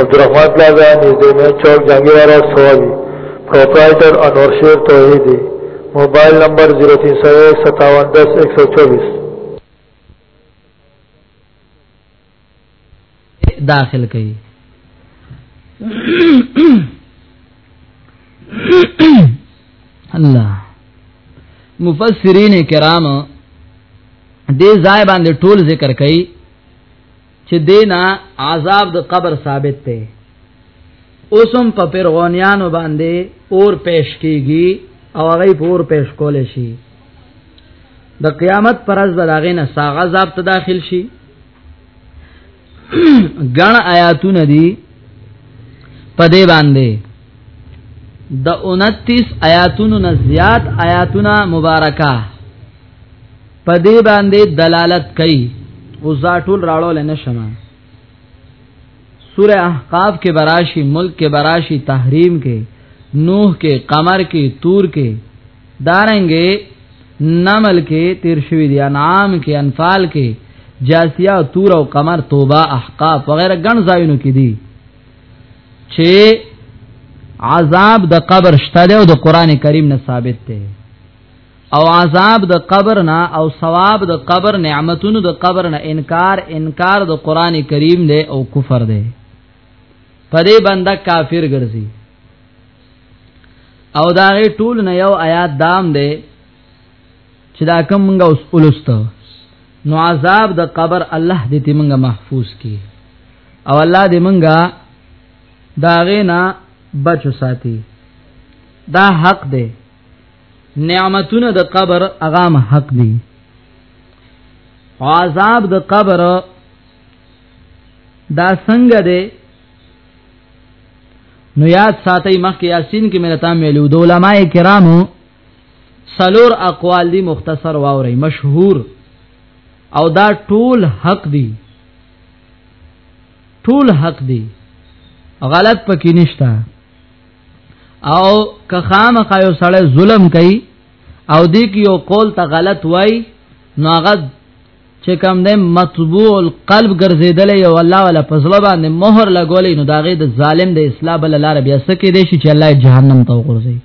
عبدالرحمن پلازا نزدې مین چوک جهانګیرا روډ سوابي پرپرایټر انور شیر توحیدی موبایل نمبر 03015710124 داخل کړي الله مفسرین کرام دې ځای باندې ټول ذکر کړي چې دینا عذاب د قبر ثابت دی اوسم په پیرغونیانو باندې اور پېښ کیږي او هغه پور پېښ کول شي د قیامت پر ورځ بلاغې نه ساغه عذاب ته داخل شي غن آیاتونه دي په دې باندې د 29 آیاتونو نه زیات آیاتونه مبارکه په دې باندې دلالت کوي او زاټول راړو لنه شمه سوره احقاف کې براشي ملک کې براشي تحریم کې نوح کې قمر کې تور کې دارنګې نمل کې تیر شوی دی انعام کې انفال کې جاسیه تور او قمر توبه احقاف وغیرہ ګڼ ځایونو کې دي چې عذاب د قبر شته او د قران کریم نه ثابت دی او عذاب د قبر نه او ثواب د قبر نعمتونو د قبر نه انکار انکار د قران کریم دی او کفر دی پدې بنده کافر ګرځي او دا غي ټول نه یو آیات دام دی چې دا کوم موږ اوس ولست نو عذاب د قبر الله دې ته موږ محفوظ کړي او الله دې موږ دا غي نه بچو ساتي دا حق دی نعمتونه د قبر اغام حق دي عذاب د قبر دا څنګه دی نو یاد ساتي مخکې یاسین کې مې تا ویلو د علما کرامو سلور اقوال دي مختصر واوري مشهور او دا ټول حق دي ټول حق دي غلط پکې نشته او که خامخا یو سړی ظلم کوي او دې کې یو قول ته غلط وای نو هغه چې کوم دې مطبوع القلب ګرځیدل یو الله ولا فضل باندې مہر لګولې نو داغه د ظالم د اسلام بل لار بیا سکه دې شي چې الله جهنم ته ورځي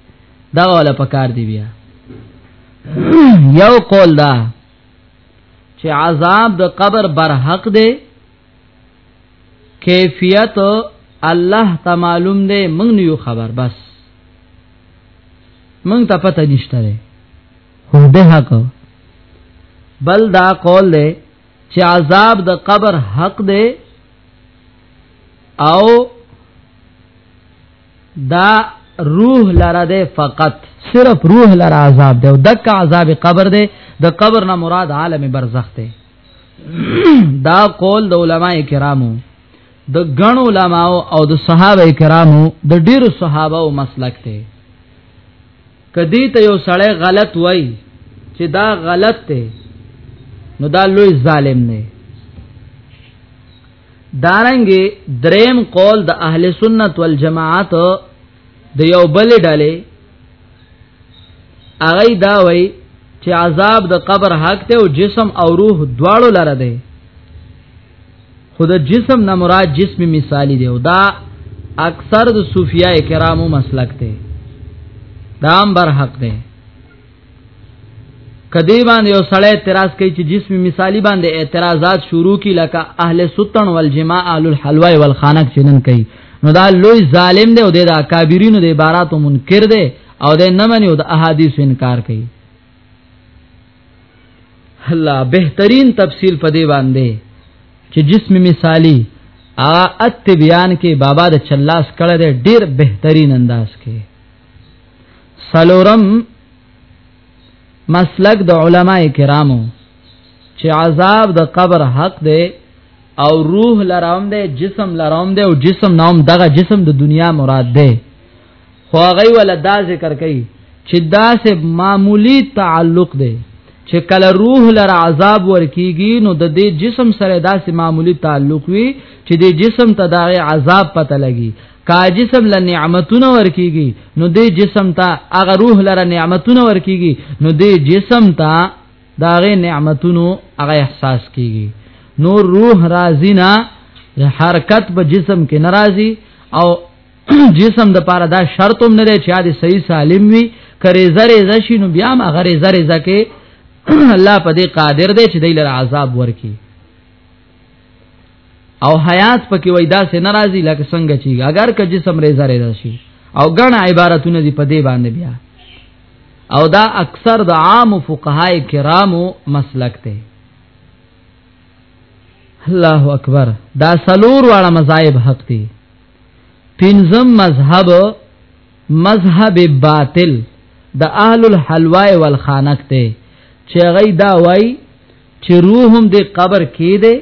دا ولا پکار دی بیا یو قول دا چې عذاب د قبر برحق دی کیفیت الله ته معلوم دی موږ نه یو خبر بس موږ ته پته نشته ده خو ده حق بل دا قول دی چې عذاب د قبر حق دی او دا روح لره ده فقط صرف روح لره عذاب ده او دک عذاب قبر ده د قبر نه مراد عالم برزخ ده دا قول د علما کرامو د غن علما او د صحابه کرامو د ډیر صحابه او مسلک ته کدی ته یو سړی غلط وای چې دا غلط ته نو دا لوی ظالم نه دارنګ دریم قول د اهل سنت والجماعت د یو بل ډلې هغه دا وای چې عذاب د قبر حق ته او جسم او روح دواړو لره دی خود جسم نه مراد جسم مثالی دی او دا اکثر د صوفیای کرامو مسلک دی دام بر حق دی کدی باندې یو سړی اعتراض کوي چې جسم مثالی باندې اعتراضات شروع کی لکه اهل سلطان والجماع اهل الحلوا والخانق چنن کوي نو دا لوی ظالم دی او د اکابرینو د عبارت منکر دی او د نه مني او د احادیث انکار کوي الله بهترین تفصیل پدې باندې چې جسم مثالی ا ات بیان کې بابا د چلاس کړه ډیر بهترین انداز کې سلورم مسلک د علما کرامو چې عذاب د قبر حق دی او روح لراوم دی جسم لراوم دی او جسم نوم دغه جسم د دنیا مراد دی خو هغه ول دا ذکر کوي چې دا سه معمولی تعلق دی چې کله روح لر عذاب ورکیږي نو د دې جسم سره داسې معمولی تعلق وي چې د جسم ته دا عذاب پته لګي کا جسم له نعمتونه ورکیږي نو دې جسم ته هغه روح لره نعمتونه ورکیږي نو دې جسم ته داغه نعمتونو هغه احساس کیږي نور روح راضی نه حرکت په جسم کې ناراضي او جسم د پاره دا شرط هم نه دی چې دا صحیح سالم وي کرے زره زشي نو بیا ما غره زره زکه الله په دې قادر دی چې دې لپاره عذاب ورکي او حیات پکې وای دا سه ناراضي لکه څنګه چې اگر که جسم ریزه ریزه شي او ګڼ عبارتونه دي په دې باندې بیا او دا اکثر د عام فقهای کرامو مسلک دی الله اکبر دا سلور واړه مذاهب حق دي پنځم مذهب مذهب باطل د اهل الحلوا والخانق ته چې غي دا وای چې روح هم د قبر کې دی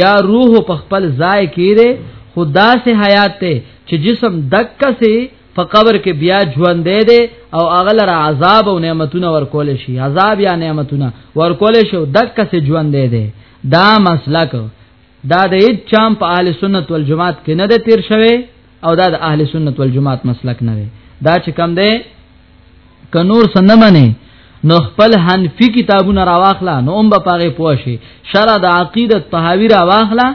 یا روح په خپل ځای کې دی خو داسې حیات ته چې جسم دک سي په قبر کې بیا ژوند دی دی او اغل را عذاب او نعمتونه ورکول شي عذاب یا نعمتونه ورکول شي دک سي ژوند دی دی دا مسلک دا د هیڅ چام په اهل سنت والجماعت کې نه دی تیر شوی او دا د اهل سنت والجماعت مسلک نه دی دا چې کم دی ک نور سن نه منی نو خپل حنفی کتابونه راواخلا نو هم به پاره پوښي شرع د عقیده طحاوی راواخلا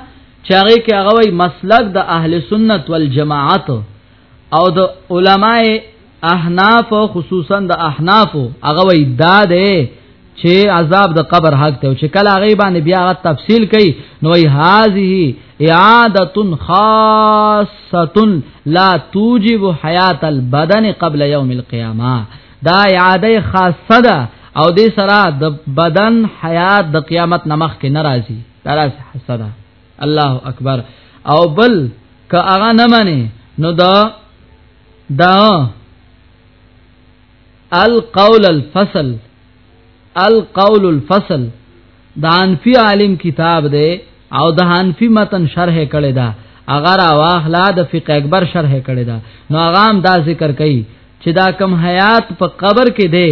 چاغه کې هغه وای مسلک د اهل سنت والجماعت او د علماي احناف خصوصا د احناف هغه وای دا ده چې عذاب د قبر حق ته چې کله هغه باندې بیا غا تفصیل کوي نو ای هذه اعاده خاصه لا توجب حیات البدن قبل یوم القیامه دا اعاده خاصه ده او دې سره د بدن حیات د قیامت نمخ کې ناراضي تراس حسدا الله اکبر او بل که هغه نه مني نو دا دا القول الفصل القول الفصل دا انفی عالم کتاب دی او د حنفی متن شرح کړي دا اگر واخلا د فقه اکبر شرح کړي دا نو غام دا ذکر کړي چې دا کم حیات په قبر کې دی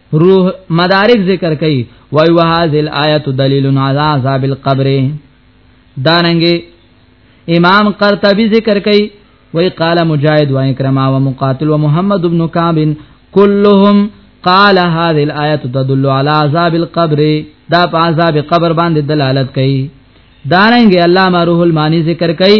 روح مدارک ذکر کوي وای وهذه الایات دلیل علی عذاب القبر دارنګي امام قرطبي ذکر کوي وای قال مجاهد و اکرما و مقاتل و محمد ابن کعب كلهم قال هذه الايات تدل على عذاب القبر دا په عذاب قبر باندې دلالت کوي دارنګ علامه روح المانی ذکر کوي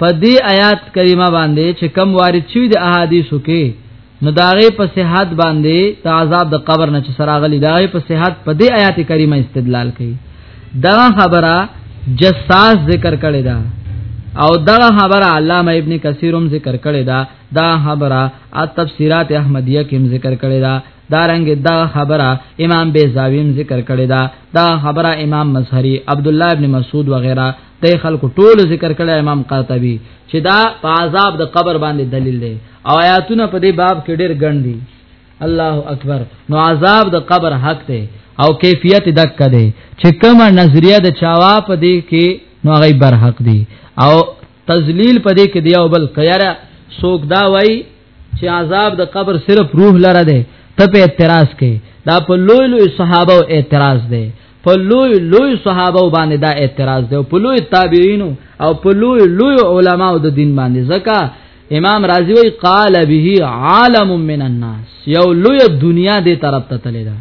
په دې آیات کریمه باندې چې کم وارد شوی د احادیثو کې نو داغه په صحت باندې ته عذاب د قبر نه چې سراغلی داغه په صحت په دې آیات کریمه استدلال کوي دا خبره جساس ذکر کړی دا او دا خبره علامه ابن کثیرم ذکر کړی دا دا خبره ا تفسیرات احمدیه کې ذکر کړی دا دارنګ دا خبره امام بیزاویم ذکر کړی دا دا خبره امام مظهری عبد الله ابن مسعود وغیرہ ته خلکو ټول ذکر کړه امام قرطبي چې دا په عذاب د قبر باندې دلیل دی او آیاتونه په دې باب کې ډېر ګڼ دي الله اکبر نو عذاب د قبر حق دی او کیفیت دک دی چې کومه نظریه د چاوا په دې کې نو هغه بر حق دی او تذلیل په دې کې دی او بل کيره سوک دا وای چې عذاب د قبر صرف روح لره ده ته په اعتراض کې دا په لوی لوی صحابه او اعتراض ده په لوی لوی صحابه باندې دا اعتراض ده په لوی تابعین او په لوی لوی علما او د دین باندې زکه امام رازی وی قال به عالم من الناس یو لوی دنیا دې طرف ته تللی ده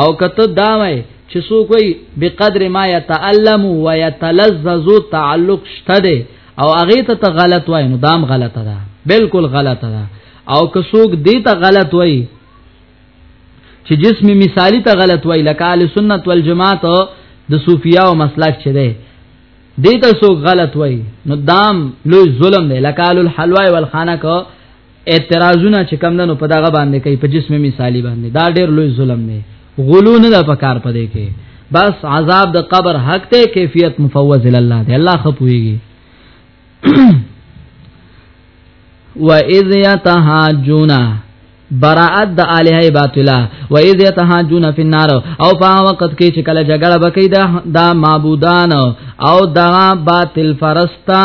او کته دا وای چې سو کوئی بقدر ما يتعلم ويتلذذ تعلق شته ده او هغه ته ته غلط وای نو دام غلطه ده بالکل غلطه ده او که څوک دې ته غلط وای چې جسم مثالی ته غلط وای لکه اهل سنت والجماعت د صوفیا او مسلک چي ده دې ته څوک غلط وای نو دام لوی ظلم دی لکه اهل الحلوا والخانه کو اعتراضونه چې کم دنو په دغه باندې کوي په جسم مثالی باندې دا ډېر لوی ظلم دی غلو نه ده پکار پدې کې بس عذاب د قبر حق ته کیفیت مفوض الله دی الله خپويږي و اذ يتهاجون براءت د الہی باطلا و اذ يتهاجون فی النار او په وخت کې چې کله جګړه وکړي دا معبودان او دا باطل فرستا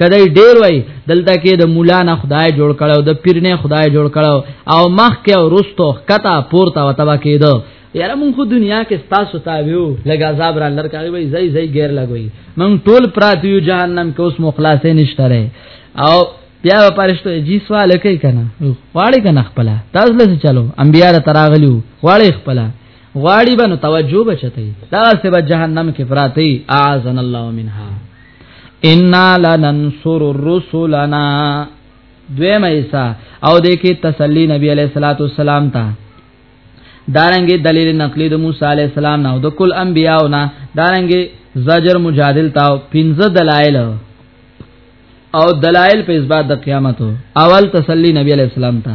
کدی ډیر وای دلته کې د مولا نه خدای جوړ کړو د پیر نه خدای جوړ کړو او مخ کې او رستو کتا پورته وتبا کېدو یاره مونږ خو دنیا کې ستاسو تابعو لګ عذاب را لر کوي وای زئی زئی غیر لګوي مونږ ټول پراتیو جهنم کې اوس مخلاصې نشته او بیا پرشتو جی سوال کوي کنه غواړي کنه خپل تاسو لږ چلو انبیا را تراغلیو غواړي خپل غواړي بنو توجه بچتای دا سبا جهنم کې پراتی اعاذن الله منها ان لننصر رسلنا دویم ایسا او د کې تسلی نبی علیہ الصلوۃ والسلام ته دارنګي دلیل نقلی د موسی علیہ السلام نه او د کل انبیاء نه دارنګي زجر مجادل تا پنځه دلایل او دلایل په اثبات د قیامت اول تسلی نبی علیہ السلام ته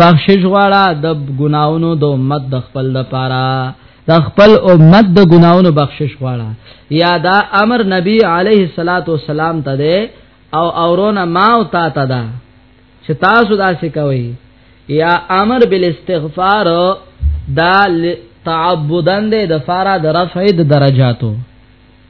بخشش غواړه د ګناونو د امت د خپل د پاره د خپل امت د ګناونو بخشش غواړه یا دا امر نبی علیه الصلاۃ والسلام ته ده او اورونه ما او تا ته ده چې تاسو دا څه کوي یا امر بالاستغفار دا تعبدن ده د فارا د رفع د درجاتو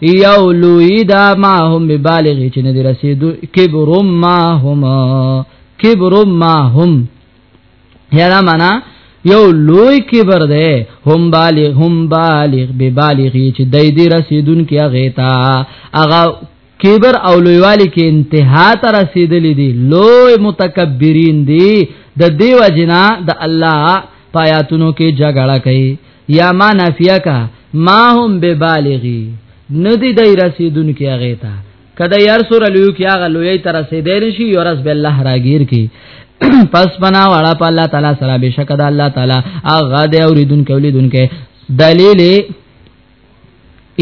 یو لوی دا ما هم بالغ چې نه دی رسیدو کبر ما هم کبر ما هم یلا معنا یو لوی کبر ده هم بالغ هم بالغ به بالغ چې دای دی رسیدون کې هغه تا هغه کبر او لویوالی کې انتها ته رسیدلې دي لوی متکبرین دي د دیو جنا د الله پایاتونو کې جګړه کوي یا ما نافیه کا ما هم به بالغی ندی دای رسیدون کی هغه ته کدا یار سور لیو کی هغه لوی تر رسیدل شي یورس به الله راگیر کی پس بنا والا په الله تعالی سره بشک د الله تعالی هغه د اوریدون کولی دن کې دلیل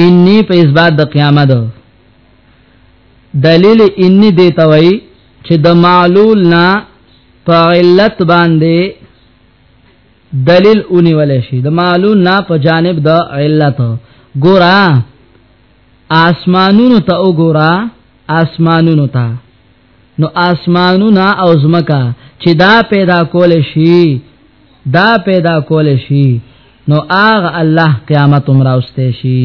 انی په اسباد د قیامت دلیل انی دی توئی چې د معلول نه په علت باندې دلیل اونی ولې شي د معلول نه په جانب د علت ګورا آسمانونو ته وګورا آسمانونو ته نو آسمانونه او زمکا چې دا پیدا کول شي دا پیدا کول شي نو آغ الله قیامت امراوسته شي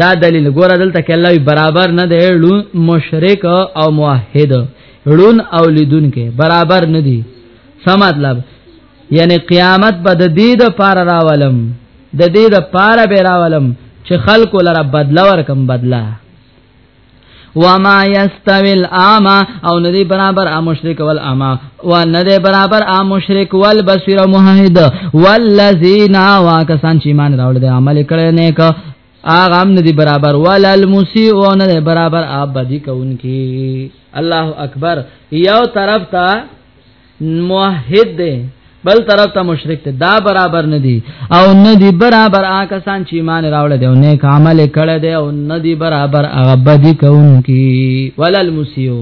دا دلیل ګوره دلته کې الله برابر نه دی لون مشرک او موحد لون او لیدون کې برابر نه دی څه مطلب یعنی قیامت به د دې د پار راولم د دې د پار به راولم چې خلکو لره بدلا ورکم بدلا وما يستوي الاعمى او ندي برابر ا مشرک ول اعمى و ندي برابر ا مشرک ول بصير او موحد والذين واكسان چې مان راول دي عمل کړي نیک اغه هم ندي برابر ولا المسيء او ندي برابر ا بدی کوونکی الله اکبر یو طرف ته موحد دی بل طرف ته مشرک ته دا برابر نه دي او نه دي برابر آکسان چې ایمان راوړل دي او نیک عمل کړي دي او نه دي برابر هغه بدی کوونکی ولل مسیو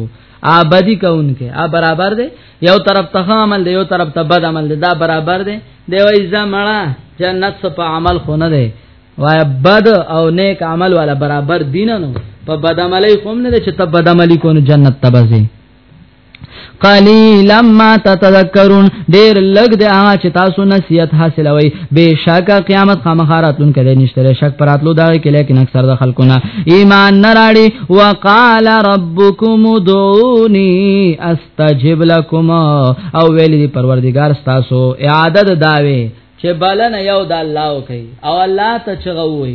ابدی کوونکی ا برابر دي یو طرف ته عمل دی یو طرف ته بد عمل دی دا برابر دي دی وای زمړه جنت په عمل خو نه دی وای بد او نیک عمل والا برابر دین نو په بد عملی کوم نه چې ته بد عملی کو نو جنت تبځي قلیلا ما تتذکرون ډیر لګ د هغه چې تاسو نصیحت حاصلوي بهشکه قیامت خامخاراتون کړي نشته شک پراتلو دا کې لیکن اکثر د خلکو نه ایمان نه راړي وقال ربکم دعونی استجب لكم او ویل دي پروردگار تاسو اعاده داوي چې بلنه یو د الله کوي او الله ته چغوي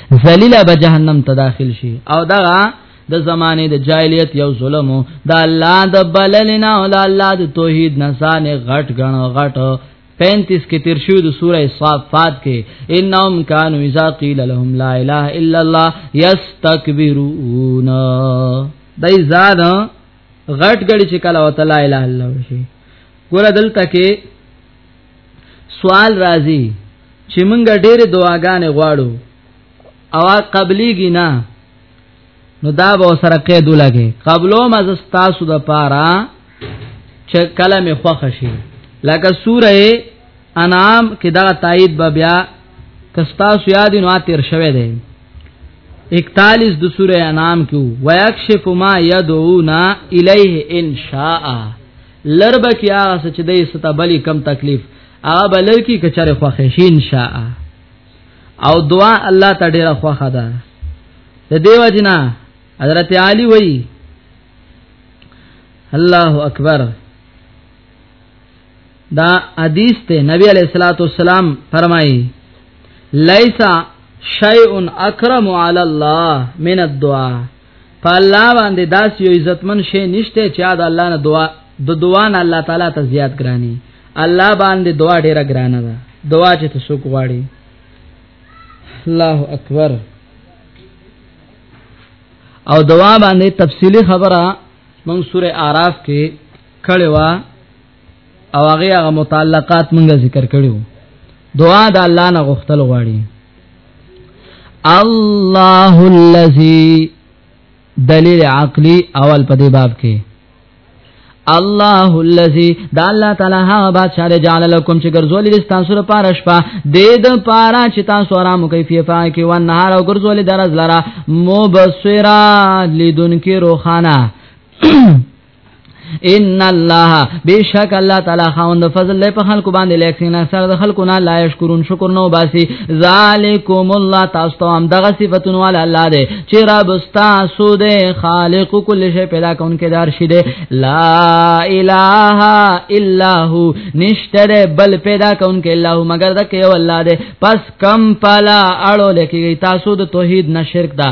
ذلیلہ به جهنم ته داخل شي او دا د زمانه د جاهلیت یو ظلم دا الله د بللنا او الله د توحید نه سان غټ غن غټ 35 کې تیر شو د سوره صافات کې انهم کانوا اذا قيل لهم لا اله الا الله يستكبرون دای زاد غټ غړي چې کله وته لا اله الا الله شي ګور دلته کې سوال راځي چې مونږ ډېر دعاګانې غواړو او قبليږي نه نو دا به سره قید لګي قبلو مز تاسو د پاره چې کلم خوښ شي لکه سوره انعام کې دا تایید به بیا کستا سو یاد نو تیر شوه دی 41 د سوره انعام کې ويکشف ما يدعونا الیه ان شاء لربه کی هغه څه چې د ایسته بلی کم تکلیف هغه بلر کی کچره خوخه شي ان شاء او دعا الله ته ډیره خوخه ده د دیو جنا حضرت علی وای الله اکبر دا حدیث ته نبی علیہ الصلوۃ والسلام فرمایي لیسا شیء اکرم علی الله من الدعاء په الله باندې داس یو عزتمن شی نشته چې دا الله نه دعا د دعا نه الله تعالی ته زیات ګرانی الله باندې دعا ډیره ګرانه ده دعا چې تاسو غواړي الله اکبر او دعا باندې تفصیلی خبره موږ سوره আরাف کې کړي وا او هغه هغه متعلقات مونږ ذکر کړیو دعا د الله نه غوښتل غواړي الله الذي دلیل عقلی اول په دې باب کې الله الذي دا الله تعالی هغه بادشاہ دی جعل لكم چې ګرځولې د تاسو لپاره شپه د د پاره چې تاسو آرام کوي فیفا کې و نهار او ګرځولې درز لرا مبصرا لدن کې روخانه ان الله بیشک الله تعالی خوند فضل له په خلکو باندې لیکسین اکثر د خلکو نه لا شکرون شکر نو باسي ذالکم الله تاسو ته هم دغه صفاتونه ول الله دې چې رب تاسو دې خالق کل شی پیدا کون کې دار شي دې لا اله الا هو نشتره بل پیدا کون کې الله مگر د کې الله دې پس کم پالا اړو لکې تاسو د توحید نه شرک دا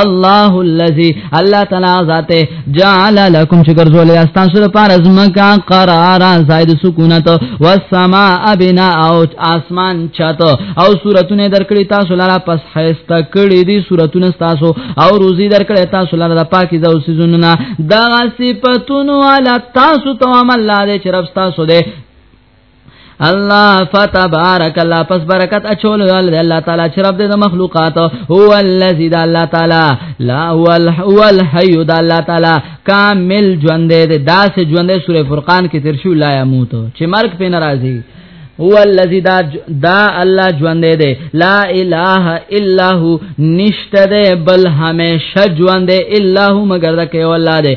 الله الذي الله تعالی ذاته جعل لكم شکر زول استان سره پر ازمکا قرار زائد سکونت والسماء بنا او اسمان چت او سورتونه درکړی تاسو لاره پس حیست کړی دي سورتونه تاسو او روزي درکړی تاسو لاره پاکیزه او سيزونه دا صفاتونه علی تاسو ته عمل لاره چې رب تاسو دې الله فتبارك الله پس برکت اچول الله الله تعالی چې رب د مخلوقات هو الذي ده الله تعالی لا هو هو الحي ده الله تعالی کامل ژوند دې داس ژوند سورې فرقان کې ترشو لا يموت چې مرګ په ناراضي هو الذي دا دا الله ژوند دې لا اله الا هو نشته دې بل همیشه ژوند دې الا هو مگر دا کې والله دې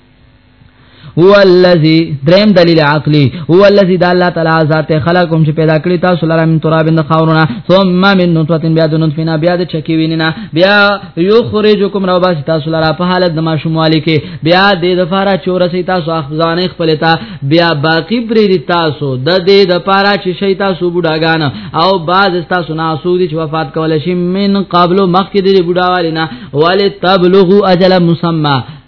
هو الذی دریم دلیل عقلی هو الذی د الله تعالی ذات خلقکم چې پیدا کړی تاسو لاره من تراب د خاورونه ثم من نطفه بیا د نطفه بیا د چکی وینینا بیا یخرجکم رو باس تاسو لاره په حالت د ماشوموالی کې بیا د دفاره چورسی تاسو اخزانې خپل تا بیا باقی بری تاسو د دې د پاره چې شي تاسو بډاګان او باز تاسو نه سودی چې وفات کول شي من قبل مخکې د بډاوالینا ولتبلغوا اجل مسمى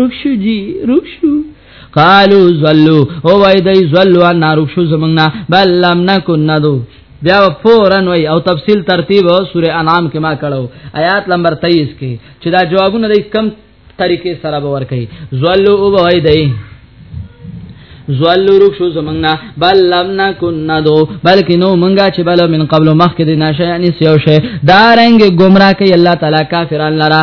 رخشو جی رخشو قالو زلو او وای دای زلو ان رخشو زمنګنا بل لم نکن ندو بیا فورن وای او تفصیل ترتیب سوره انعام کې ما کړو آیات نمبر 23 کې چې دا جوابونه د کم طریقې سره باور کوي زلو او وای دای زوالو رخ شو زمنګنا بل لم نکن ندو بلکې نو مونږه چې بل من قبل مخکې د نشه یعنی سیو شه دا رنګ گمراه کوي الله تعالی کافرانو لره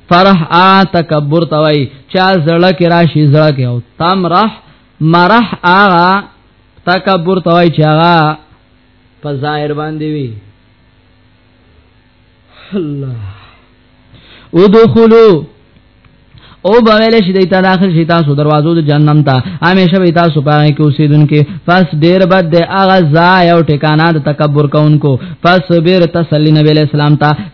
فرح ا تکبر توي چا زړه کې راشي زړه کې او تمرح مرح اغا تکبر توي چې اغا په ظاهر باندې وي الله ودخلوا او بغل شي د داخل شي تاسو دروازو د جهنم ته همیشه به تاسو پاره کې اوسیدونکو پس ډیر بد د اغه ځای او ټکانات تکبر کوونکو پس بیر تسلی نبی اسلام ته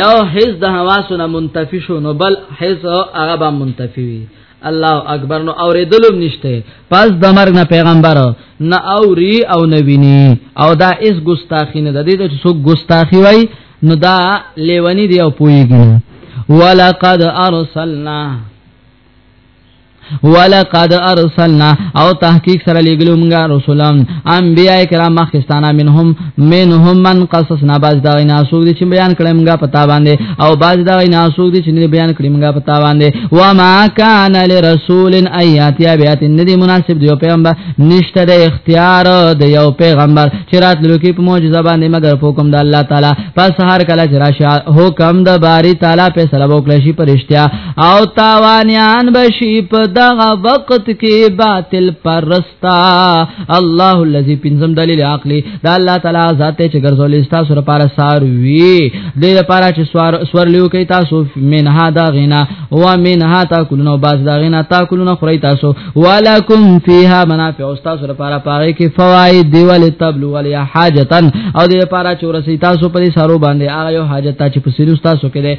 یو حس د حواسونه منتفی شو نو بل حس هغه به منتفی وي الله اکبر نو اوریدلوم نشته پس د مرګ نه پیغمبر نه اوري او نه ویني او دا اس ګستاخی نه د دې چې څوک ګستاخی وای نو دا لیونی دی او پویږي ولقد ارسلنا ولقد ارسلنا او تحقیق سره لګلو موږ رسولان انبیاء کرام مخستانه منهم منهم من قصصنا باز دا نه سوق دي چې بیان کړم موږ پتا باندې او باز دا نه سوق دي چې بیان کړم موږ پتا باندې و ما کان لرسول ایاتی بیات ندی مناسب دی پیغمبر نشته د اختیار د یو پیغمبر چې راتلو کې په معجزه باندې مگر حکم د الله تعالی پس هر کله چې راشه حکم د باری تعالی په سلام او کلشي پرشتیا او تاوانیان بشي په دغه وخت کې باطل پرستا الله الذي پنځم دلیل عقلی دا الله تعالی ذات چې ګرځول استا سره پار سار وی د لپاره چې سوار سور لیو کې تاسو منها دا غنا و منها تاکلون باز دا غنا تاکلون خوري تاسو ولکم فیها منافع استا سره پار پاره کې فواید دی ول تبلو ول حاجتن او د لپاره چې ورسې تاسو په سارو باندې هغه حاجت چې په سیرو تاسو کې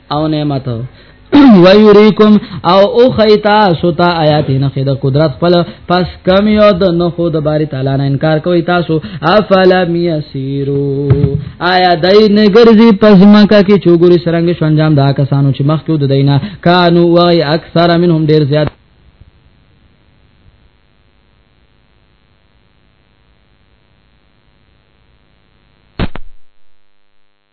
او نعمت ويريكم او او خيتا ستا آیاتنا خد قدرت خپل پس کم یو د نو خود باری تعالی نه انکار کوي تاسو افلا ميسيرو آیا دای نه ګرځي پس مکه کې چوغوري سرنګ شونجام دا کسانو چې مخ کې د دینه کانو وای اکثر منهم ډیر زیات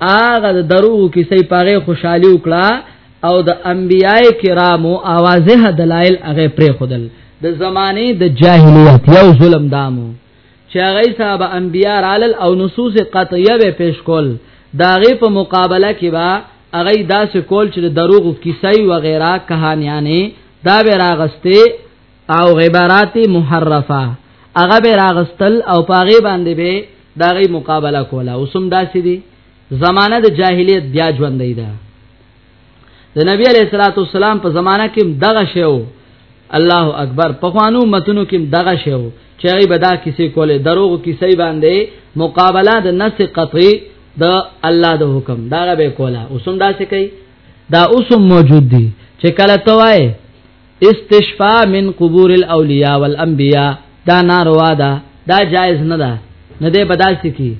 هغه د درو کیسې پاره خوشحالي وکړه او د انبیای کرامو اوازه دلایل هغه پرې خودل د زمانه د جاهلیت یو ظلم دامو چې هغه صاحب انبیا رال او نصوص قطعیه به پیش کول داغه په مقابله کې با هغه داسې کول چې دروغ کیسې و غیره کہانیانه دا به راغسته او عبارات محرفه هغه به راغستل او پاغه باندې به دا غي مقابله کوله اوسم داسې دي زمانہ د جاهلیت بیا ژوندې ده د نبی علیہ الصلوۃ والسلام په زمانہ کې دغه شیو الله اکبر په خوانو متونو کې دغه شیو چې غي بدا کیسې کوله دروغ کیسې باندې مقابله د نس قطعی د الله د حکم دا به کوله اوسم داسې کوي دا اوسم موجود دي چې کله توای استشفاء من قبور الاولیاء والانبیاء دا ناروا ده دا جایز نه ده نه ده بداسې کی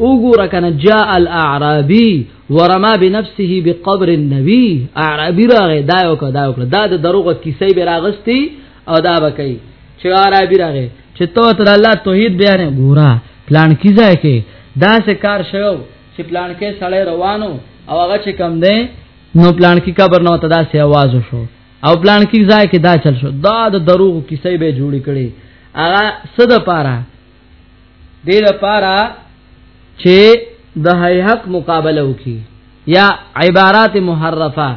وګوره کنه جاء الاعرابی ورما بنفسه بقبر النبی اعرابی راغی دا یو کړه دا یو کړه دا د دروغه کیسې به راغستی او دا بکای چې اعرابی راغی چې تو تر الله توحید بیان ګورا پلان کیځه کې دا سه کار شوو چې پلان کې سړی روانو او هغه چې کم دی نو پلان کې قبر نو تدا سه आवाज وشو او پلان کې ځای کې دا چل شو دا د دروغ کیسې به جوړ کړي هغه صد پاره دې لپاره چې د حق مقابله وکي یا عبارات محرفه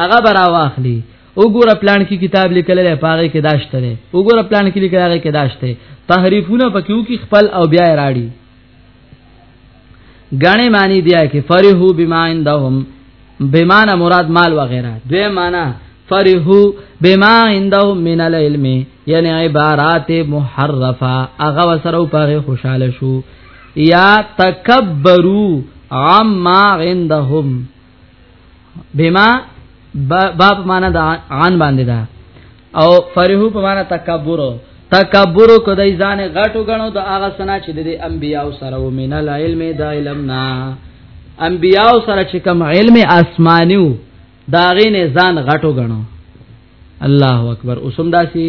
هغه برا واخلي وګوره پلان کې کتاب لیکل لري پاره کې داشته وګوره پلان کې لیکل هغه کې داشته تحریفونه پکې وکي خپل او بیا راړي غنی معنی بیا کې فرحو بما عندهم بمانه مراد مال وغیرہ دوی معنی فرحو بما عندهم من العلم یعنی عبارات محرفه هغه وسره په خوشاله شو یا تکبرو عما عندهم بما باب معنا د عن باندې ده او فرحو په معنا تکبر تکبر کدی ځان غټو غنو د هغه سنا چې د انبیاو سره و مینا لا علم د علم نا انبیاو سره چې کوم علم آسمانیو دا غینه ځان غټو غنو الله اکبر اوسم داسي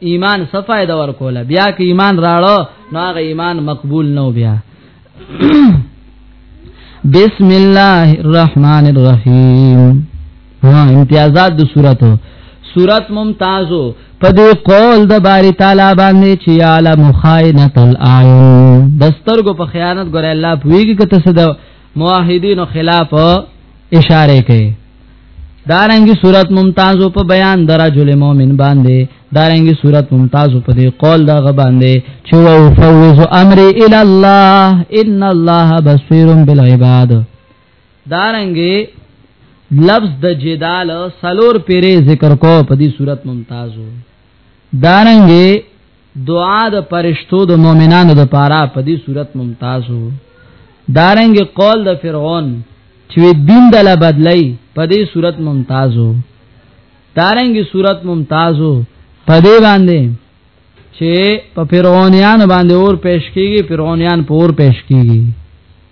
ایمان څه فائدہ ورکوله بیا که ایمان راړو نو هغه ایمان مقبول نو بیا بسم الله الرحمن الرحیم ها امتیازات د سورته سورت ممتازو په دې قول د باری تعالی باندې چې عالم خائنۃ الاعین دسترګو په خیانت ګره الله پویږي کته صد موحدینو خلاف اشاره کوي دارنګي صورت ممتاز په بیان د رجل مؤمن باندې دارنګي صورت ممتاز په دې قول دا غ باندې چې او فوز امر ال الله ان الله بصير بالعباد دارنګي لفظ د جدال سلور پیره ذکر کو په دې صورت ممتازو دارنګي دعا د پرشتو د مؤمنانو د پاره په دې صورت ممتاز وو دارنګ قول د فرعون چې دین د لا بدلای په دې صورت ممتاز وو دارنګ صورت ممتاز وو په دې باندې چې په فرعونیان باندې اور پېښ کیږي فرعونیان پور پېښ کیږي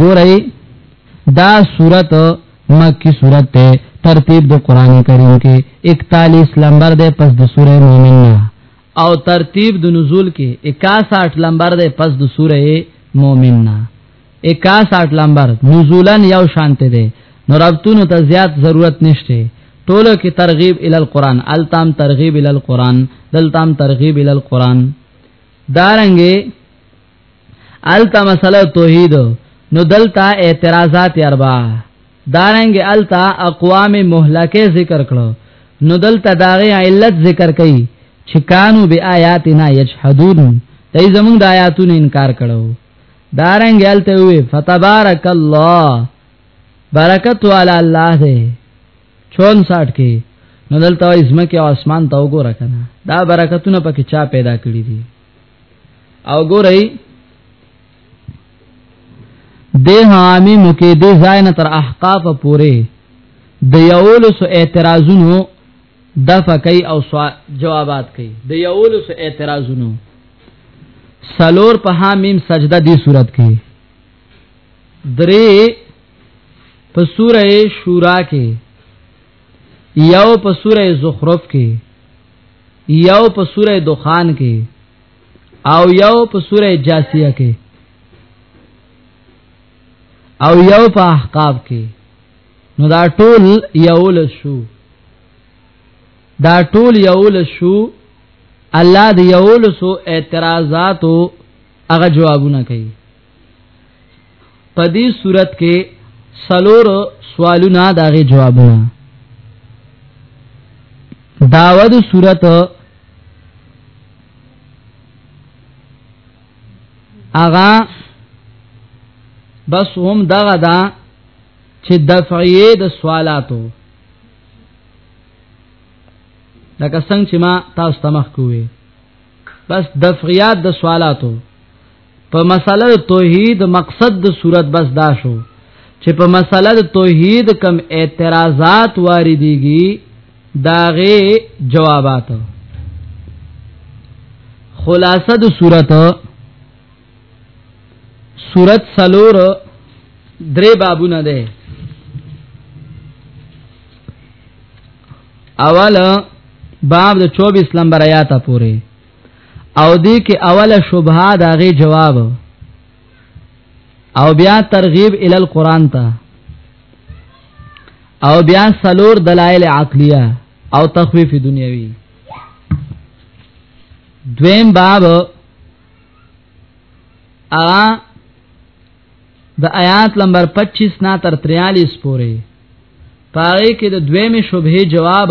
ګورئ دا صورت مکی صورت ته ترتیب د قران کریم کې 41 نمبر ده پس د سوره مومن نه او ترتیب د نزول کې 61 نمبر ده پس د سوره مومن نه 61 نمبر نزولن یو شانته ده نو ربطونو ته زیات ضرورت نشته ټولو کې ترغیب ال القران التام ترغیب ال القران دلتام ترغیب ال القران دارنګه التا مسله توحید نو دلتا اعتراضات اربع دارنګ التا اقوام مهلکه ذکر کړو نو دلتا داغه علت ذکر کړي چې کانو بی آیاتنا یجحدون دای زمونږ د آیاتونو انکار کړو دارنګ الته وی فتبارک الله برکت والا الله دې 64 کې نو دلته اسمه کې اسمان ته وګوره کنه دا برکتونه پکې چا پیدا کړی دي او ګورئ د حامی مکه د زاین تر احقاف پوره د یولس اعتراضونو د فقای او جوابات کوي د یولس اعتراضونو سلور په حامیم سجده دی صورت کې درې په سوره شورا کې یو په سوره زخرف کې یو په سوره دخان کې او یو په سوره جاسیه کې او یو په احقاف کې نو دا ټول یو لشو دا ټول یو لشو الله د یو لسو اعتراضاتو هغه جوابونه کوي په دې صورت کې سلور سوالونه داغه جوابونه داود صورت اغا بس هم دغه دا چې دفعیه د سوالاتو لکه څنګه چې ما تاسو ته مخ کوی بس دفعیات د سوالاتو په مسله توحید مقصد د صورت بس دا شو چې په مسله د توحید کم اعتراضات واردېږي داغه جوابات خلاصه د صورت صورت سلور درې بابونه ده اول باب د 24 نمبر آیات پورې او دې کې اوله شبهه داغه جواب او بیا ترغیب ال القران ته او بیا سلور دلایل عقلیه او تخفیف دنیوي دویم باب ا د آیات نمبر 25 نا تر 43 پورې پاره کې د دویمه شبهه جواب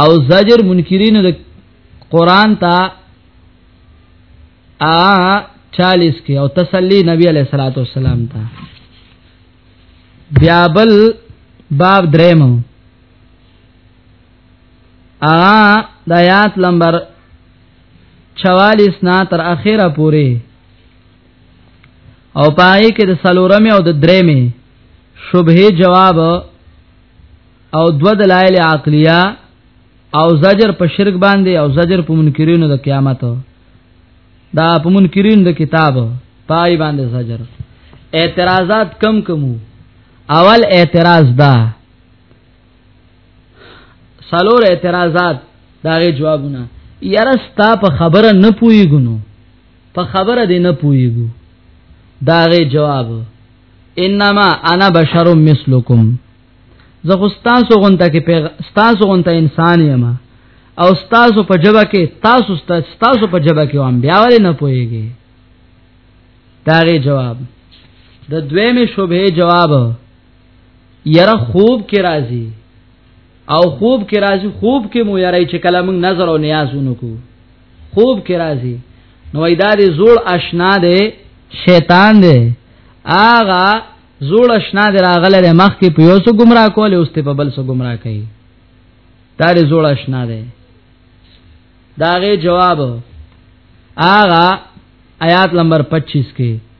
او زجر منکرین د قران ته ا 40 کې او تسلی نبی علیہ الصلوۃ والسلام ته بیا بل باب دریم ا د آیات نمبر 44 نا تر اخره پوری او پای کې د سلورمه او د درېمه شبهه جواب او دو دلائل عقلیه او زجر په شرک باندې او زجر په منکرینو د قیامت دا په منکرین د کتاب پای باندې زجر اعتراضات کم کمو اول اعتراض دا سالور اعتراضات داغه جوابونه یاره ستا په خبره نه پويګونو په خبره دې نه پويګو داغه جواب انما انا بشر مثلکم زه خو تاسو غونته کې پیغ... تاسو غونته انسان یم او تاسو په جبه کې تاسو تاسو په جبه کې وام بیا ولې نه پويږي داغه جواب د دویمه شوبه جواب یره خوب کې راځي او خوب کې راځي خوب کې مو یاري چې کله موږ نظر او نیاز ونکو خوب کې راځي نو ایدا دې زوړ آشنا دې شیطان دې آغا زوړ آشنا دې راغله دې مخ کې په یو څو گمراه کول اوس ته په بل څو گمراه کوي دا دې زوړ آشنا دې داغه جواب آغا آیات نمبر 25 کې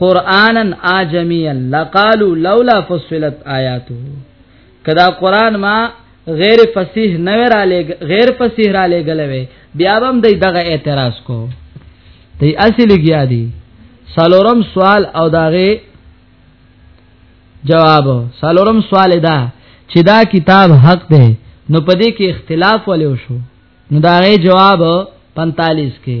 قرانا اعجميا لقالوا لولا فصلت آياته کدا قران ما غیر فصیح نه را لګ غیر فصیح را لګلوي بیا هم د دغه اعتراض کو دی اصل گیا دی سالورم سوال او داغه جواب سالورم سوال دا چې دا کتاب حق دی نو پدې کې اختلاف ولې وشو نو داغه جواب 45 کې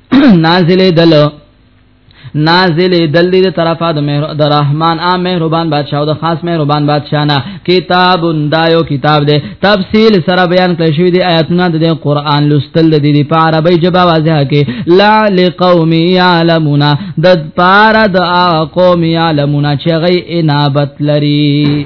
نازلې دل نازلې دل دې طرفه د مهر د رحمان ا مهربان بادشاہ او د خاص مهربان بادشاہ نه کتاب دایو کتاب دې تفصیل سره بیان کړی شوی دی آیاتونه د قران لوستل د دې په عربی جواب واضح کې لا لقوم یعلمون د پار د قوم یعلمون چې غي انابت لري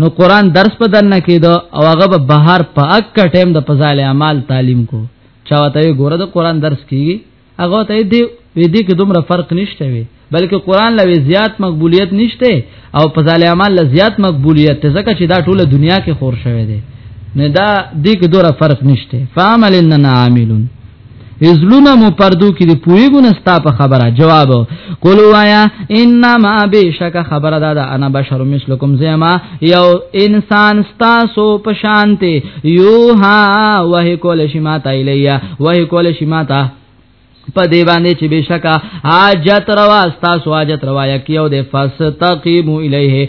نو قران درس په دنه کېده او هغه به بهر په اک ټیم د فضایل اعمال تعلیم کو چا ته ګوره د قران درس کیږي هغه ته دی وې دې کې دومره فرق نشته وي بلکې قران لوي زیات مقبولیت نشته او فضایل اعمال له زیات مقبولیت ته ځکه چې دا ټوله دنیا کې خور شوی دی نه دا دې کې دومره فرق نشته فعملنا عاملون زلونه مو پردو کې دی پویګو نستا په خبره جواب قولو وایا انما بشک خبره دادا انا بشر مثلکم زما یو انسان ستا سو په شانته یو ها وه کول شي ما تا الیا وه کول شي ما تا په دی باندې چې بشکا حاجت روا تاسو حاجت روا یکیو د فاستقیمو الیه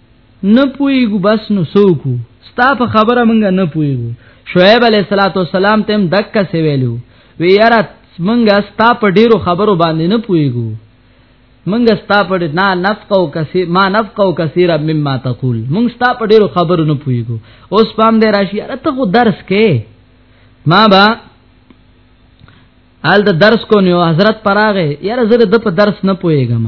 نه پويګو بس نو سوکو ستا په خبره مونږ نه پويګو شعیب علیہ الصلوۃ والسلام تم دک سی ویلو وی یاره مونږ ستا په ډیرو خبرو باندې نه پويګو مونږ ستا په نه نفقو کثیر ما نفقو کثیر مما تقول مونږ ستا په ډیرو خبرو نه پويګو اوس پام دې راشي یاره ته خو درس کې ما با حال د درس کو نیو حضرت پراغه یاره زه د په درس نه پويګم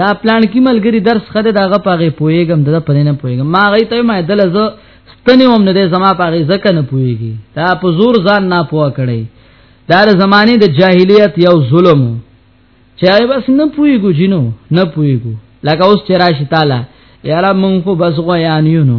دا پلان کې ملګری درس خره داغه پاغه پويګم د په نه پويګم ما غي ته ما دل زه ستنی هم نه زما پاغه زکه نه پويګي دا په زور ځان نه پوه کړي دا د زمانه د جاهلیت یو ظلم چې بس نه پويګو جنو نه پويګو لکه اوس چې راشي تعالی یاره مونږ خو بس غو یانیو نو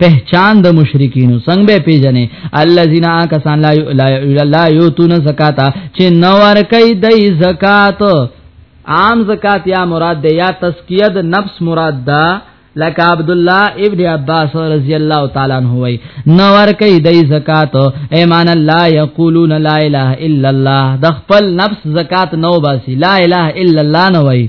پہچان د مشرکین څنګه به پیژنې الذين کسان لا لا لا یوتون زکات چې نور کوي د زکات عام زکات یا مراد ده یا تزکیه د نفس مراد ده لکه عبد الله ابن عباس رضی الله تعالی عنہ وای نور کوي د زکات ایمان الله یقولون لا اله الا الله د خپل نفس زکات نو باسي لا اله الا الله نه وای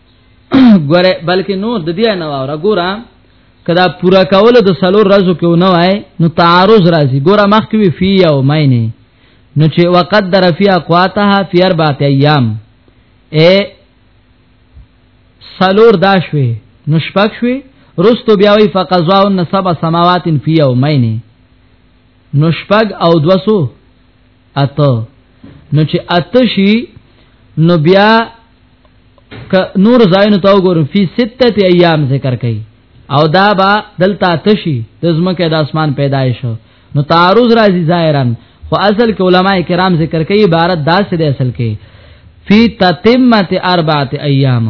ګوره بلکې نو د دې نه وره ګوره کدا پورا کول د سلور رازو کې نه وای نو تعارض راځي ګوره مخکې وی فی یومین نو چې وقدر فی اقواتها فی اربعه ایام ا سلور دا شوي نو شپږ شوي رستو بیا وی فقزاون سبع سماوات فی یومین نو شپږ او دوسو اته نو چې اته شي نو بیا نور زاینو تا وګورو فی سته ایام ذکر کړي او دا با دلته تشي د زمکه د اسمان پیدایش نو تعارض راځي ظاهرا خو اصل کې علما کرام ذکر کوي عبارت دا سره اصل کې فی تتمه اربعه ایام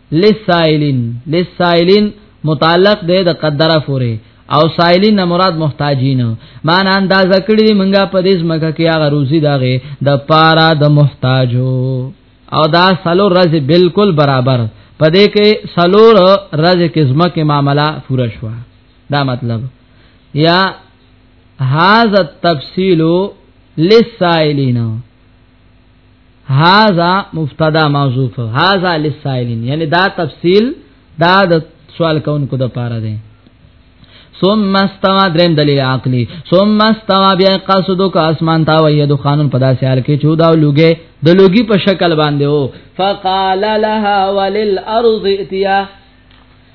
لسائلین لسائلین متعلق دی د قدره فورې او سائلین نه مراد محتاجین مان اندازه کړی منګه په دې ځمکه کې هغه روزي داغه د پارا د محتاجو او دا سلو رز بالکل برابر پدې کې سلور رز کې زمکه معاملہ پوره شو دا مطلب یا هاذا التفصيل للسائلین هاذا مبتدا معذوف هاذا للسائلین یعنی دا تفصیل دا د سوال کوونکو د پاره دی ثم استوى دریم دلیل عقلی ثم استوى بیا قصد کو اسمان تا وید خانون پدا سیال کې چودا لوګه د لوګي په شکل باندې وو فقال لها وللارض اتیا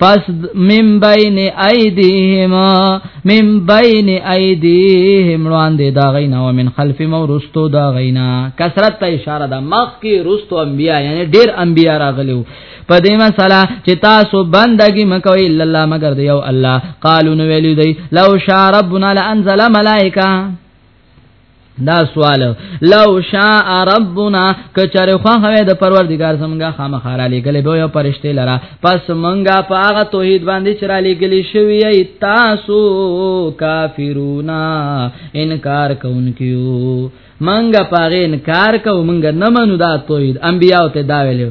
پس من بین ایدیهم من بین ایدیهم روان دی دا غینا او من خلف مورستو دا غینا کثرت ته اشاره ده مخ کې رستو انبیا یعنی ډیر انبیا راغلو په دې مسله چې تاسو بندګي مکوئ الا الله مگر دی او الله قالو نو ویلو دی لو شاربنا لانزل ملائکه دا سوال لو شاء ربنا کچره خو هوی د پروردگار زمونږه خامخاره لګلې به یو پرشته لرا پس مونږه په هغه توحید باندې چرا لګلې شوی ای تاسو کافرونا انکار کوونکیو مونږه پاره انکار کوو مونږه نه منو دا توحید انبیاء ته دا ویلو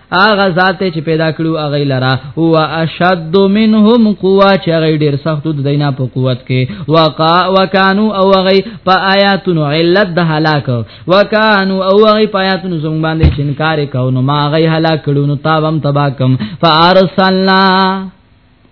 هغه ذات چې پیدا کړو هغه لرا هو اشد منهم قوا چې هغه ډیر سخت د دینه په قوت کې وقا وکانو او هغه په آیاتونو علت د هلاک وکانو او هغه په آیاتونو زموږ باندې چې انکار کوي نو ما هغه هلاک کړو نو تاوم تباکم فارسلنا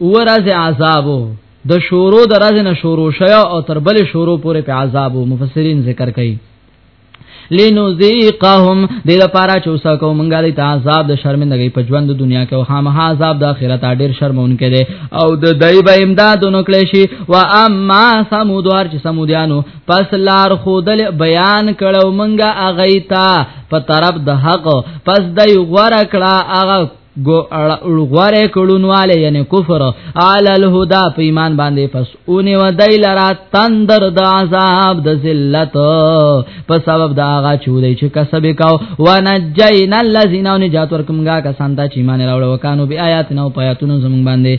ورځ عذاب د شورو د ورځ نه شروع شیا او تر بل شورو پورې په عذاب مفسرین ذکر کوي لنذيقهم د لپاره چې اوسه کو مونږه د عذاب د شرمندګۍ په ژوند د دنیا کې او خامها عذاب د آخرت ډیر شرمون کې دي او د دای به امداد نو کړی شي و اما سمودوار چې سمودیانو پس لار خودل بیان کړو مونږه اغیتا په طرف د حق پس دای غوړه کړه هغه غوره کړونواله یعنی کفر علی الهدى په ایمان باندې پس اونې ودای لرا تندر د عذاب د ذلت په سبب دا غا چولې چې کسب کاو ونجینا الذین نجات ورکمګه کسان ته چې ایمان راوړ وکانو بیا آیات نو پیاتونو زمون باندې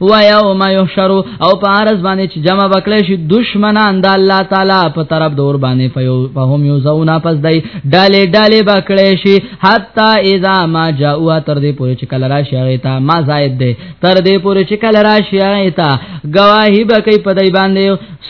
و یوم یحشر او پارس باندې چې جمع وکړي شي دشمنان د الله تعالی په طرف دور باندې فیو فهم یوزونا پس دای ډاله ډاله بکړي شي حتا اذا ما جاءوا تر دې پورې چې کله راشي هغه ته ما زائد ده تر دې پورې چې کله راشي هغه ته گواہی به کوي په دای باندې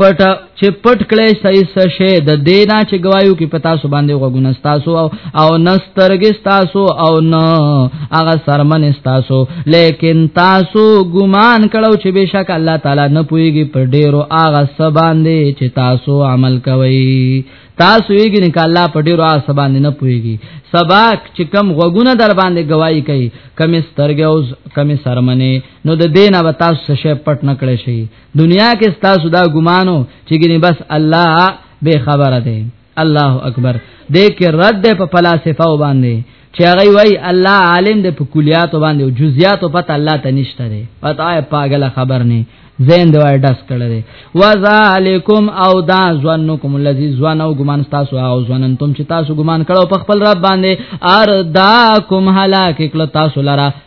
پټ چې پټ کړي سې سشه د دینا چې گوايو کې پتا سو باندې غوګونه تاسو او او نسترګې تاسو او نه هغه سرمن تاسو لیکن تاسو ګمان کړو چې بشک الله تعالی نه پويږي پر ډیرو هغه سبان دي چې تاسو عمل کوي تاسو یې ګنې ک الله په ډیرو اس باندې نه پويږي سباک چې کم غوګونه در باندې گواہی کوي کم سترګې او کم سرمنه نو د دینه به تاسو څه شی پټ نکړی شي دنیا کې تاسو دا ګمانو چې ګنې بس الله به خبره ده الله اکبر دې کې رد په فلسفه باندې چې هغه وای الله عالم دې په کلیات باندې او جزئیات په پته الله ته نشته ده پتا یې پاګل خبر نه زین دی وای داس کړه دی وذالکم او دا ظنکم الذی ظن او ګمان تاسو او ظننتم چې تاسو ګمان کړو په خپل رب باندې ارداکم هلاک کړه تاسو لرا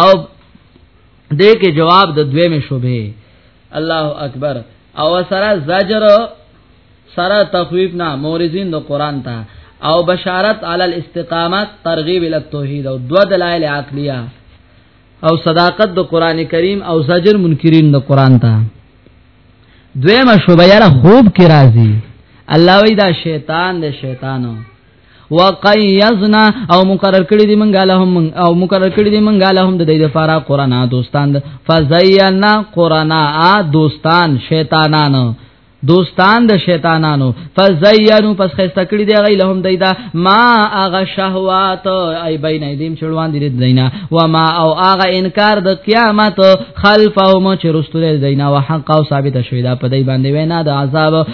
او دې کې جواب د دویمه شوبه الله اکبر او سره زجر سره تخویف نه مورزین د قران ته او بشارت علی الاستقامت ترغیب ال توحید او دو دلایل عقلیه او صداقت د قران کریم او زجر منکرین د قران ته دویمه شوبه یاره خوب کې راځي الله وی دا شیطان د شیطانو وقیزنا او مقرر کړی دی منګه لهم او مقرر کړی دی منګه لهم د دې لپاره قرانا دوستان فزینا قرانا دوستان شیطانانو دوستان د شیطانانو فزینو پس خسته کړی دی غی لهم دیدا ما اغه شهوات ای بین ایدیم چړوان دی دینا و ما او اغه انکار د قیامت خلفهم چې رستل دینا و حق او ثابت شوی دا په دی باندې وینا د عذاب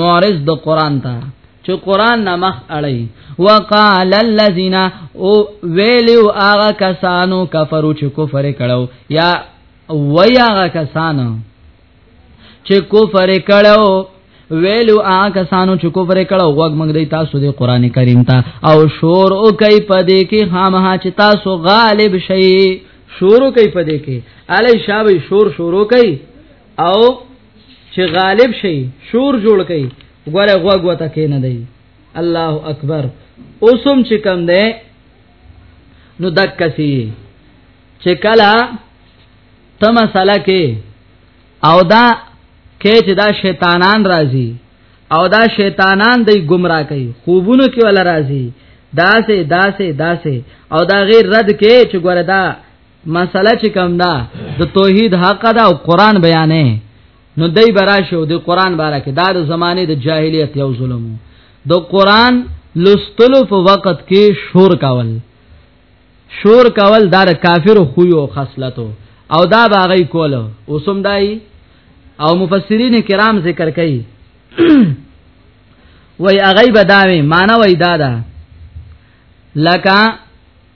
معرض د قران ته چې قران نه مخ اړي وقال الذين او ویلو هغه کسانو کفرو چې کفر کړو یا ویا هغه کسانو چې کفر کړو ویلو آ کسانو چې کوفر کړه وګ موږ دی تاسو دی قران کریم ته او شور او کوي پدې کې خامها چې تاسو غالب شئ شور او کوي پدې کې علی شابه شور شروع کوي او چې غالب شي شور جوړ کړي غره غوګ وته کې نه دی الله اکبر اوسم چې کم ده نو دکسی چې کلا تم مسله کې او دا کې چې دا شیطانان راځي او دا شیطانان دی گمراه کوي خوبونو کې ولا راځي داسې داسې داسې او دا غیر رد کې چې ګوره دا مسله چې کوم ده د توحید حق ده او قران بیانې نو دای براشو د قران باره کې دا د زمانه د جاهلیت یو ظلم د قران لستلو په وخت کې شور کول شور کول دا د کافر خو یو خصلتو او دا باغی کول اوسم دای او مفسرین کرام ذکر کوي وای اغیب داوی معنی وای دادا لکه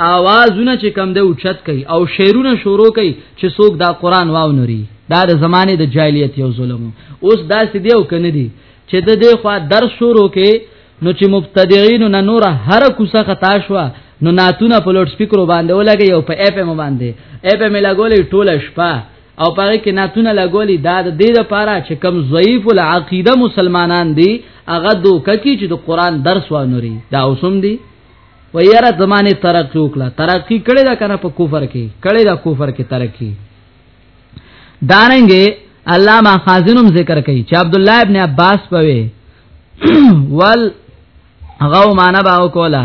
اوازونه چې کم دی اوچت کوي او شعرونه شروع کوي چې څوک دا قران واو نوري دا د زمانه د جاهلیت یو ظلم اوس دا سې دیو کنه دی چې د دې خوا در شروع کې نو چې مبتدعين نه نور هر کوسه خطا شو نو ناتونه په لوډ سپیکر باندې ولګي او په اف ام باندې اف ام لګولې ټوله شپه او پاره کې ناتونه لګولې دا د دې لپاره چې کم ضعیف العقیده مسلمانان دي هغه دوکه کې چې د قران درس و نوري دا اوسم دي و یاره زمانه ترقی وکړه ترقی کړي دا کنه په کفر کې کړي دا کفر کې ترقی دارنګه علامه خازنم ذکر کوي چې عبد الله ابن عباس پوي ول غو معنا باو کولا